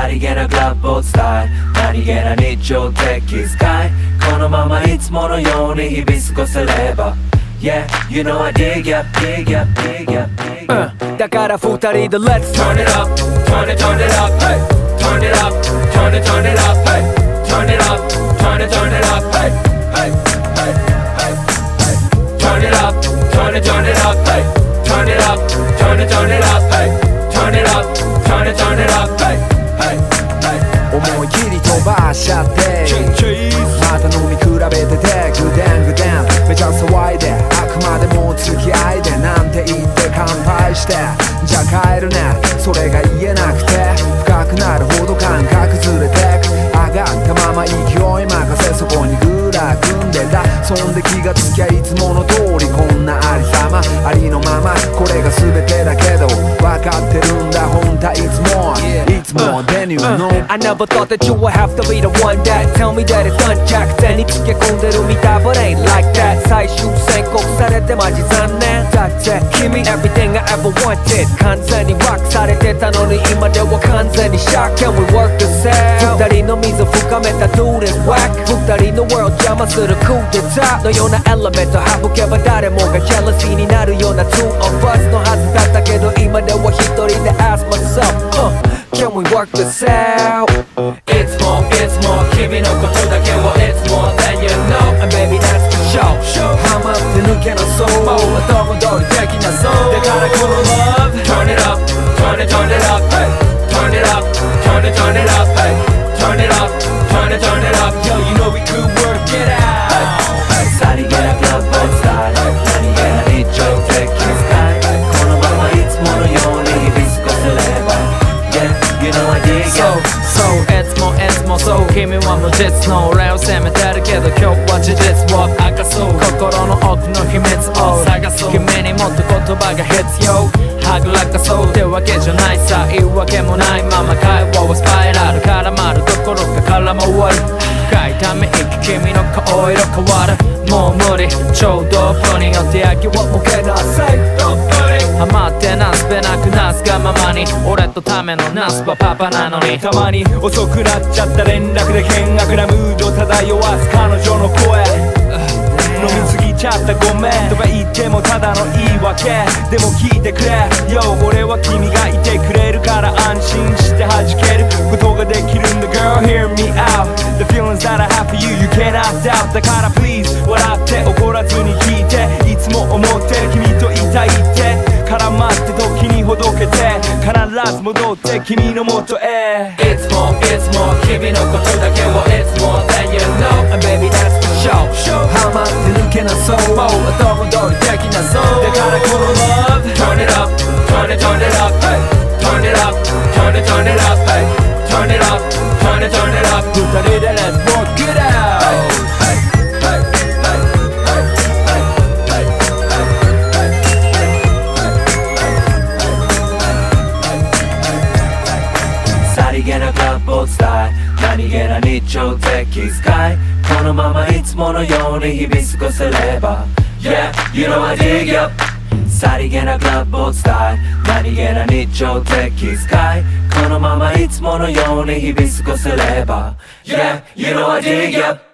さりげなグラブを伝え何気な日常的スカイこのままいつものように日々過ごせれば Yeah, you know I dig ya, dig ya, dig ya, dig ya. うんだから二人で Let's Turn it up, turn it, turn it up, hey. Turn it up, turn it, turn it up, hey. Turn it up, turn it, turn it up, hey. Hey, hey, hey, hey. Turn it up, turn it, turn it up, hey. Turn it up, turn it, turn it up, hey. Turn it up, turn it, turn it up, hey. Hey, hey. 思い切り飛ばしちゃって。また飲み比べててグデングデンめちゃ騒いであくまでも付き合いで。なんて言って乾杯して。じゃあ帰るね。それが言えなくて。深くなるほど感覚ずれて。く上がったまま勢い任せそこにグラ組んでたそんで気がつきゃいつもの通りこんなありさま。ありのまま。これつも Then you know I never thought that you would have to be the one that Tell me that it's unjacked 手につけ込んでるみた But ain't like that 最終宣告されてマジ残念だって君 Everything I ever wanted 完全にワークされてたのに今では完全に Shock Can we work this out 二人の溝深めた Dude is whack 二人の world 邪魔するクーデターのようなエレメント省けば誰もが jealousy になるよう It's more, it's more 君のことだけを It's more than you know And baby that's for sure ハマって抜けなそうもう後戻りできなそうだからこの love Turn it up, turn it, turn it up, hey. Turn it up, turn it, turn it up, hey. もそう君は無実の俺を責めてるけど今日は事実を。明かそう心の奥の秘密を。探そう。君にもっと言葉が必要。はぐらかそう。ってわけじゃないさ。言うわけもない。まま会話はスパイラル。絡まるどころか絡まわる。深いため息君の顔色変わる。もう無理。ちょうどプによって焼きを向けなさい。ハマってなすべなくなすがままに俺とためのナスはパパなのに。たまに遅くなっちゃった連絡で険悪なムード漂わす彼女の声。飲みすぎちゃったごめんとか言ってもただの言い訳。でも聞いてくれ。よ俺は君がいてくれるから安心して弾ける。ことができるんだ Girl hear me out. The feelings that I have for you you cannot doubt. だから please 笑って怒らずに聞いて。いつも思ってる君といたいって。ず戻って君のもとへ It's more, it's more 君のことだけを It's more than you know And baby that's for sure ハマって抜けなそうもう後戻りできなそうだからこの love Turn it up, turn it, turn it up. Turn it up, turn it, turn it up. Turn it up, turn it, turn it up. 二人で let's 何気なくアップを伝え何気な日常的気遣い。このままいつものように日々過ごせれば。Yeah, you know I dig you さりげなクラブを伝え何気な日常的気遣い。このままいつものように日々過ごせれば。Yeah, you know I dig you